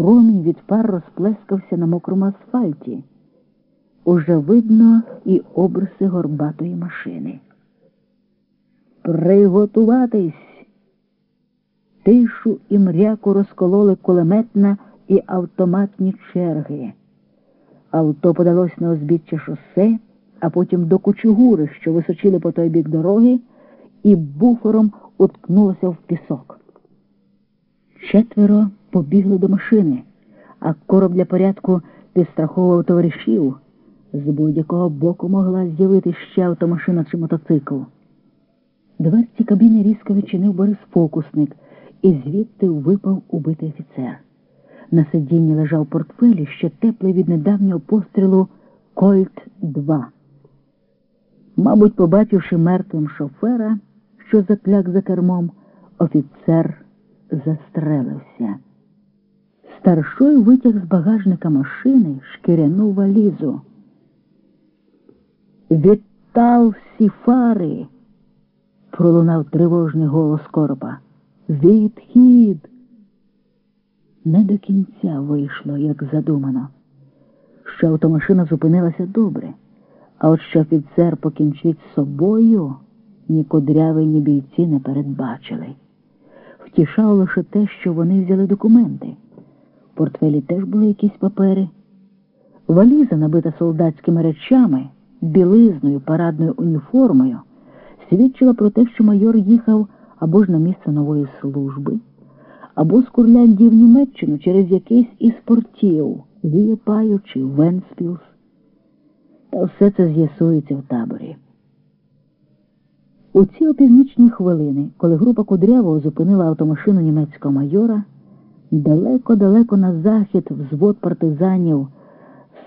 Промінь від фар розплескався на мокрому асфальті. Уже видно і обриси горбатої машини. Приготуватись. Тишу і мряку розкололи кулеметна і автоматні черги. Авто подалось на узбіччя шосе, а потім до кучугури, що височили по той бік дороги, і буфером уткнулося в пісок. Четверо побігли до машини, а короб для порядку підстраховував товаришів, з будь-якого боку могла з'явитися ще автомашина чи мотоцикл. Дверці кабіни різко відчинив Борис Фокусник, і звідти випав убитий офіцер. На сидінні лежав портфелі, ще теплий від недавнього пострілу Кольт 2 Мабуть, побачивши мертвим шофера, що закляк за кермом, офіцер застрелився. Старшой витяг з багажника машини шкіряну валізу. Вітал сіфари! пролунав тривожний голос коропа. Відхід! Не до кінця вийшло, як задумано. Що автомашина зупинилася добре, а от що офіцер покінчить з собою, ні кудрявий, ні бійці не передбачили. Втішало лише те, що вони взяли документи. В портфелі теж були якісь папери. Валіза, набита солдатськими речами, білизною, парадною уніформою, свідчила про те, що майор їхав або ж на місце нової служби, або з Курляндії в Німеччину через якийсь із портів, Вієпаю чи Венспілс. Та все це з'ясується в таборі. У ці опівнічні хвилини, коли група Кудрявого зупинила автомашину німецького майора, далеко-далеко на захід взвод партизанів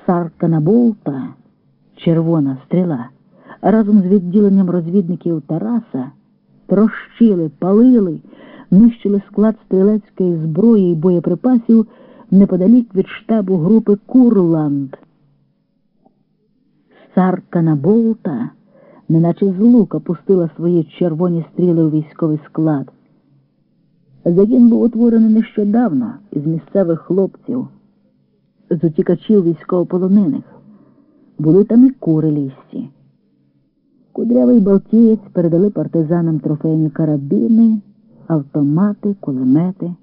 Сарканаболта, червона стріла, разом з відділенням розвідників Тараса трощили, палили, нищили склад стрілецької зброї і боєприпасів неподалік від штабу групи Курланд. Сарканаболта неначе з лука пустила свої червоні стріли у військовий склад. Загін був утворений нещодавно із місцевих хлопців, з утікачів військовополонених. Були там і кури лісті. Кудрявий Балтієць передали партизанам трофейні карабіни, автомати, кулемети.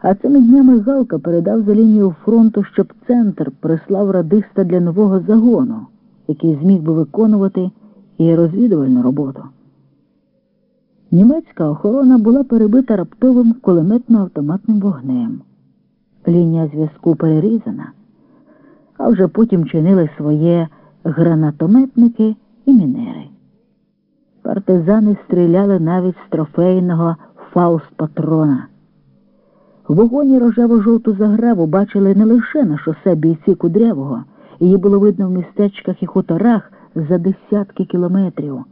А цими днями Галка передав за лінію фронту, щоб центр прислав радиста для нового загону, який зміг би виконувати і розвідувальну роботу. Німецька охорона була перебита раптовим кулеметно-автоматним вогнем. Лінія зв'язку перерізана, а вже потім чинили своє гранатометники і мінери. Партизани стріляли навіть з трофейного фауст-патрона. В вогоні рожево-жовту заграву бачили не лише на шосе бійці Кудрявого, її було видно в містечках і хуторах за десятки кілометрів.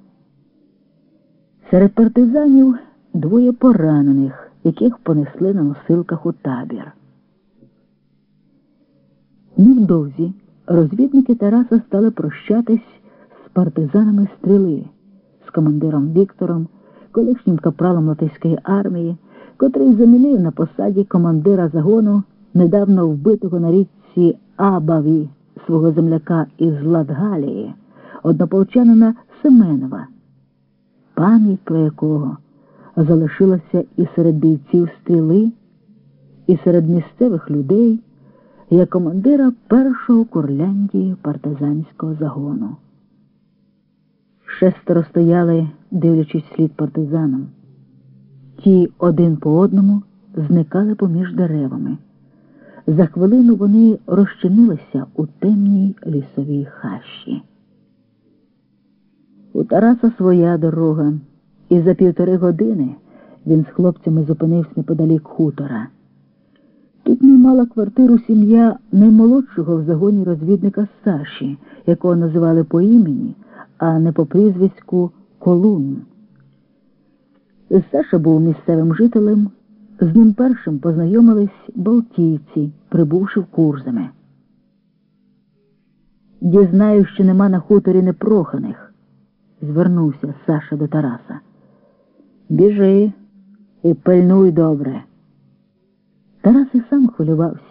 Серед партизанів двоє поранених, яких понесли на носилках у табір. Невдовзі розвідники Тараса стали прощатись з партизанами стріли, з командиром Віктором, колишнім капралом Латиської армії, котрий замінив на посаді командира загону недавно вбитого на річці Абаві свого земляка із Латгалії, однополчанина Семенова, пам'ять про якого залишилася і серед бійців стріли, і серед місцевих людей як командира першого Курляндії партизанського загону. Шестеро стояли, дивлячись слід партизанам. Ті один по одному зникали поміж деревами. За хвилину вони розчинилися у темній лісовій хащі. У Тараса своя дорога, і за півтори години він з хлопцями зупинився неподалік хутора. Тут мала квартиру сім'я наймолодшого в загоні розвідника Саші, якого називали по імені, а не по прізвиську Колун. Саша був місцевим жителем, з ним першим познайомились балтійці, прибувши в Курзами. Дізнаю, що нема на хуторі непроханих, звернувся Саша до Тараса. Біжи і пильнуй добре. Тарас і сам хвилювався.